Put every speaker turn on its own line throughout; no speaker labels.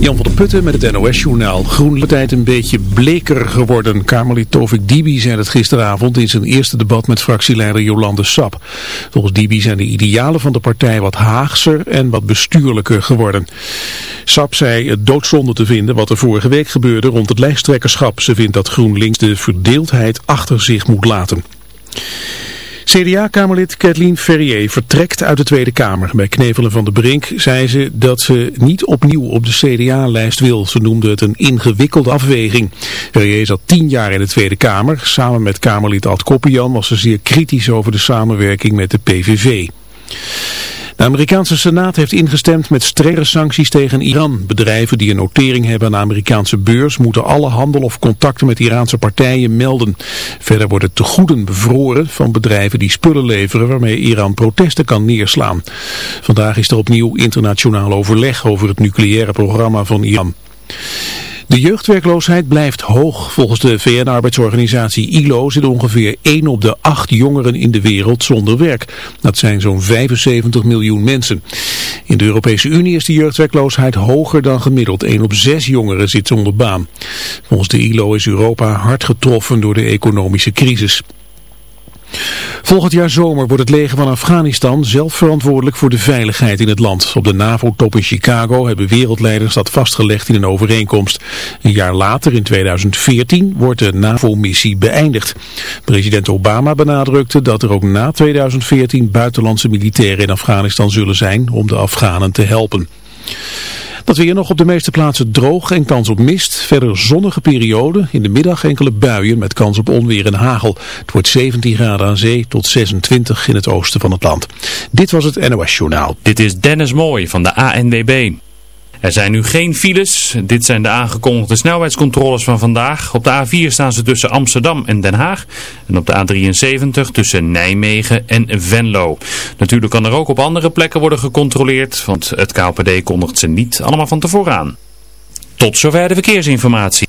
Jan van der Putten met het NOS-journaal. Groenpartij een beetje bleker geworden. Kamerlid Tovik Dibi zei het gisteravond in zijn eerste debat met fractieleider Jolande Sap. Volgens Dibi zijn de idealen van de partij wat haagser en wat bestuurlijker geworden. Sap zei het doodzonde te vinden wat er vorige week gebeurde rond het lijsttrekkerschap. Ze vindt dat GroenLinks de verdeeldheid achter zich moet laten. CDA-kamerlid Kathleen Ferrier vertrekt uit de Tweede Kamer. Bij Knevelen van de Brink zei ze dat ze niet opnieuw op de CDA-lijst wil. Ze noemde het een ingewikkelde afweging. Ferrier zat tien jaar in de Tweede Kamer. Samen met Kamerlid Ad Koppian was ze zeer kritisch over de samenwerking met de PVV. De Amerikaanse Senaat heeft ingestemd met strenge sancties tegen Iran. Bedrijven die een notering hebben aan de Amerikaanse beurs moeten alle handel of contacten met Iraanse partijen melden. Verder worden tegoeden bevroren van bedrijven die spullen leveren waarmee Iran protesten kan neerslaan. Vandaag is er opnieuw internationaal overleg over het nucleaire programma van Iran. De jeugdwerkloosheid blijft hoog. Volgens de VN-arbeidsorganisatie ILO zit ongeveer 1 op de 8 jongeren in de wereld zonder werk. Dat zijn zo'n 75 miljoen mensen. In de Europese Unie is de jeugdwerkloosheid hoger dan gemiddeld. 1 op 6 jongeren zit zonder baan. Volgens de ILO is Europa hard getroffen door de economische crisis. Volgend jaar zomer wordt het leger van Afghanistan zelf verantwoordelijk voor de veiligheid in het land. Op de NAVO-top in Chicago hebben wereldleiders dat vastgelegd in een overeenkomst. Een jaar later, in 2014, wordt de NAVO-missie beëindigd. President Obama benadrukte dat er ook na 2014 buitenlandse militairen in Afghanistan zullen zijn om de Afghanen te helpen. Dat weer nog op de meeste plaatsen droog en kans op mist. Verder zonnige periode. In de middag enkele buien met kans op onweer en hagel. Het wordt 17 graden aan zee tot 26 in het oosten van het land. Dit was het NOS Journaal.
Dit is Dennis Mooij van de ANWB. Er zijn nu geen files. Dit zijn de aangekondigde snelheidscontroles van vandaag. Op de A4 staan ze tussen Amsterdam en Den Haag. En op de A73 tussen Nijmegen en Venlo. Natuurlijk kan er ook op andere plekken worden gecontroleerd. Want het KPD kondigt ze niet allemaal van tevoren aan. Tot zover de verkeersinformatie.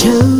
Chose.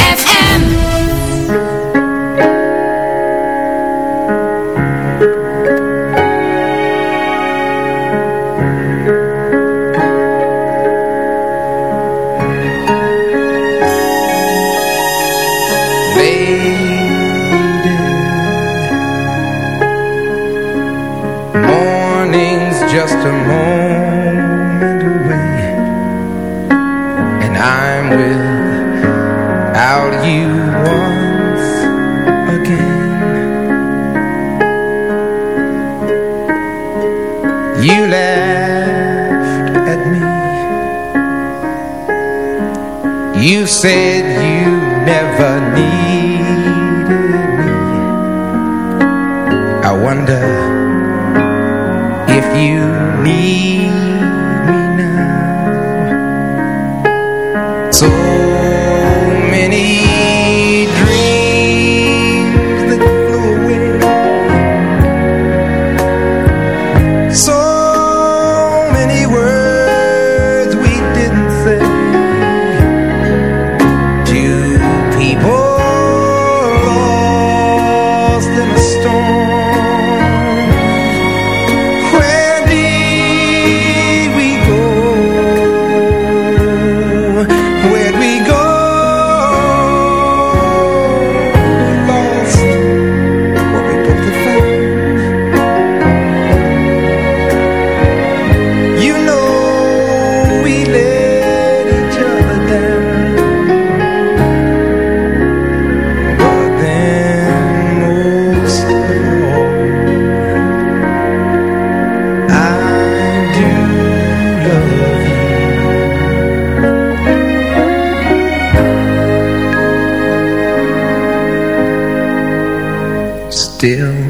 still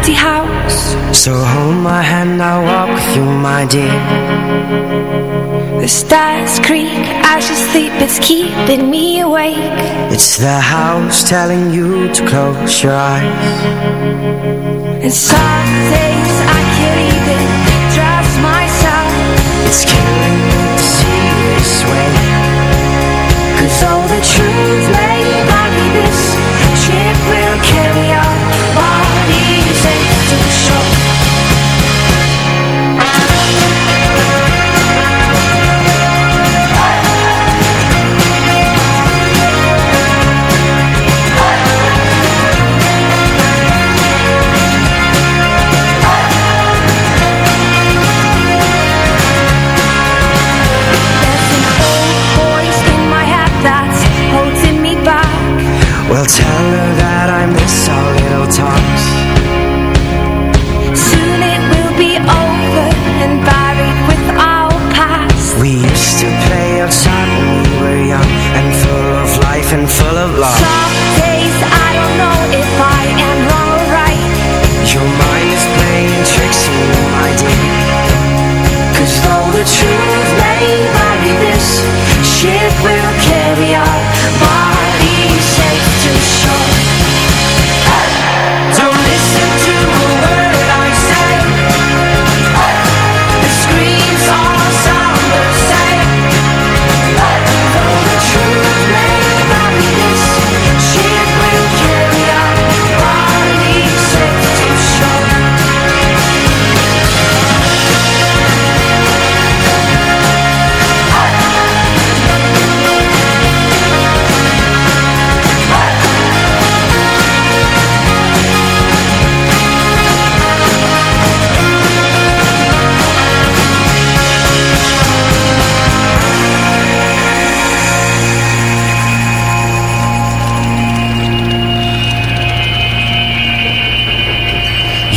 empty house.
So hold my hand, I'll walk with you, my dear.
The stars creak as you sleep, it's keeping me awake.
It's the house telling you to close your eyes.
And some things I can't even trust myself.
It's killing me to see this way.
Cause all the truth may
Well, tell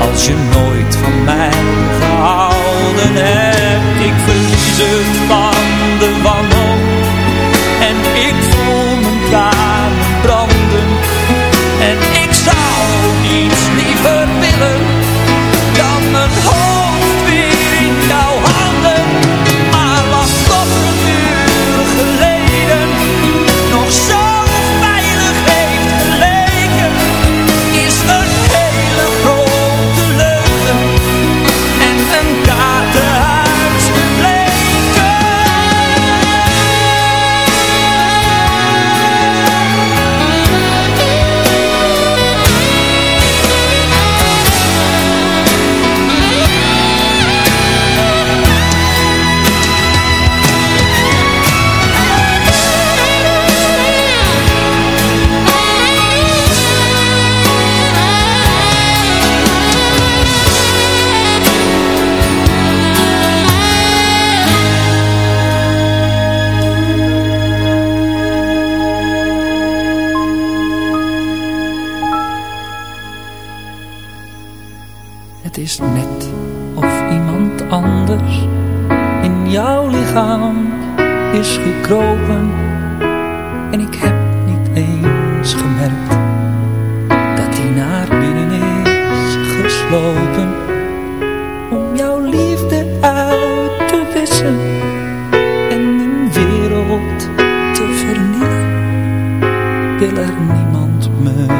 als je nooit van mij gehouden hebt? Ik verlies van de wanhoop en ik Wil er niemand me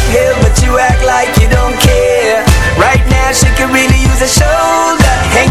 she could really use a shoulder.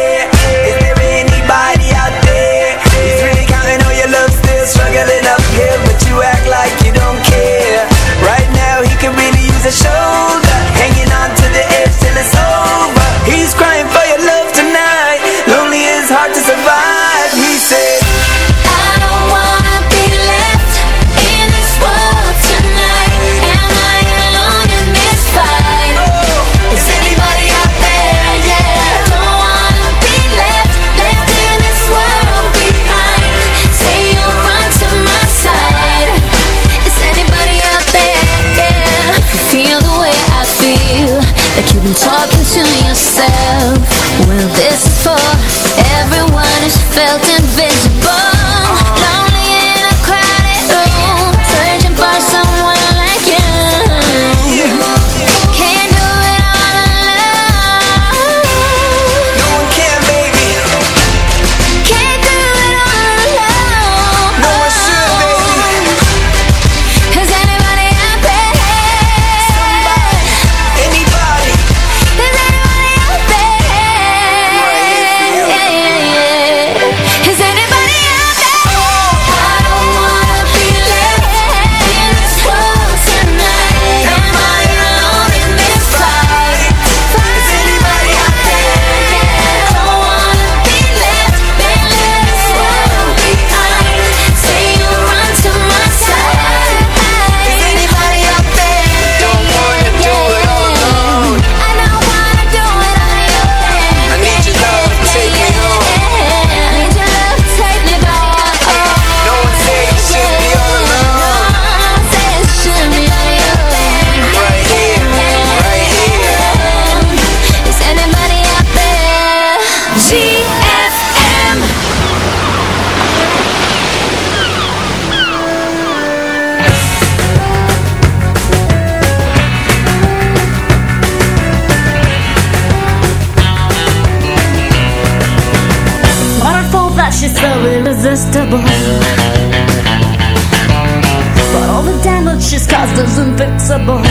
fixable.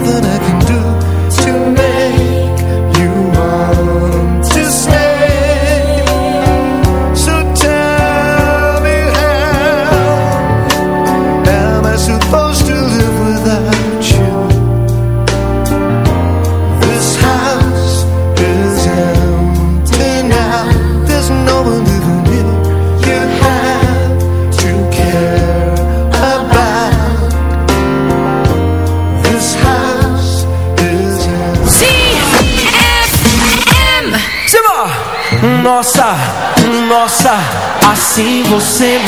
nothing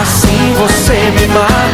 Assim você me mata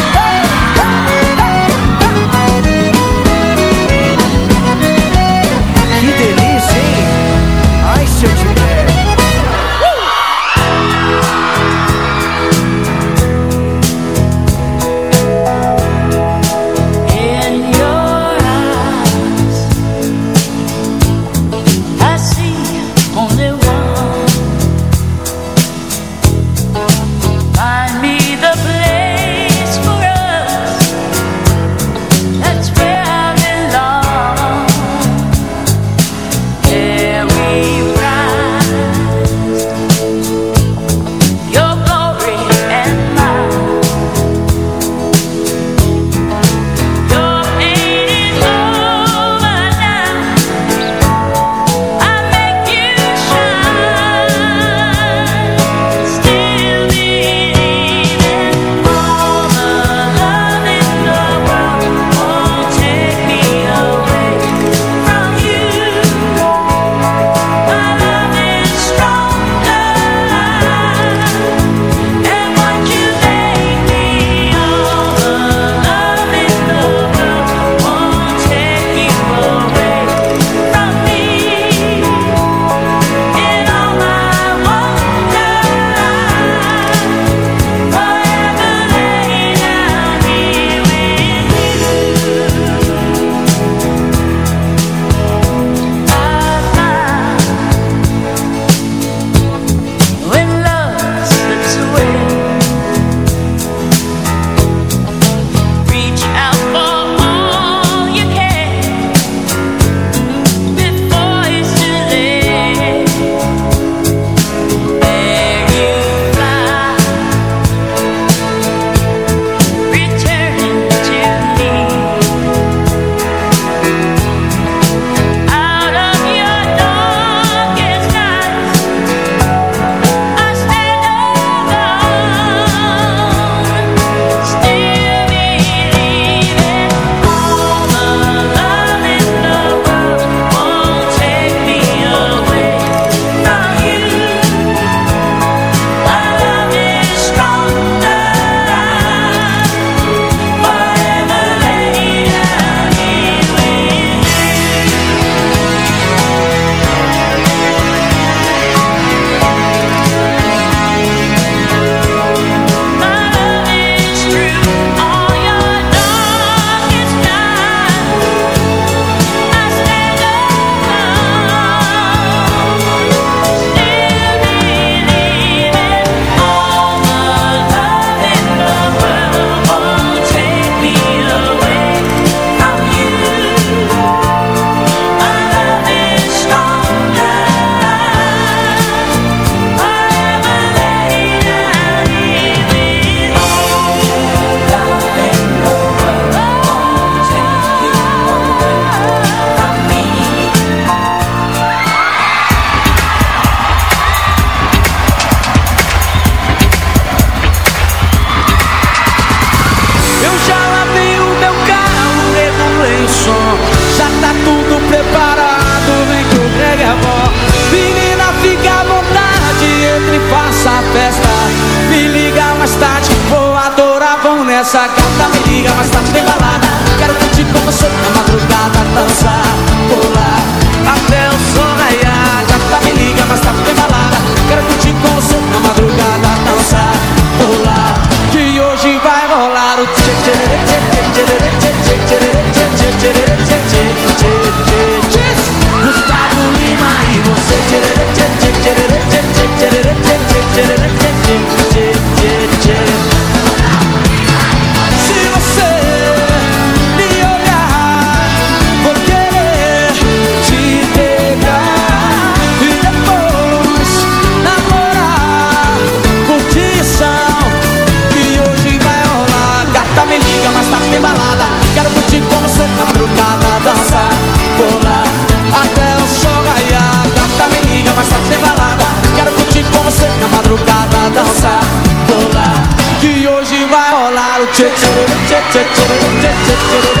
Tot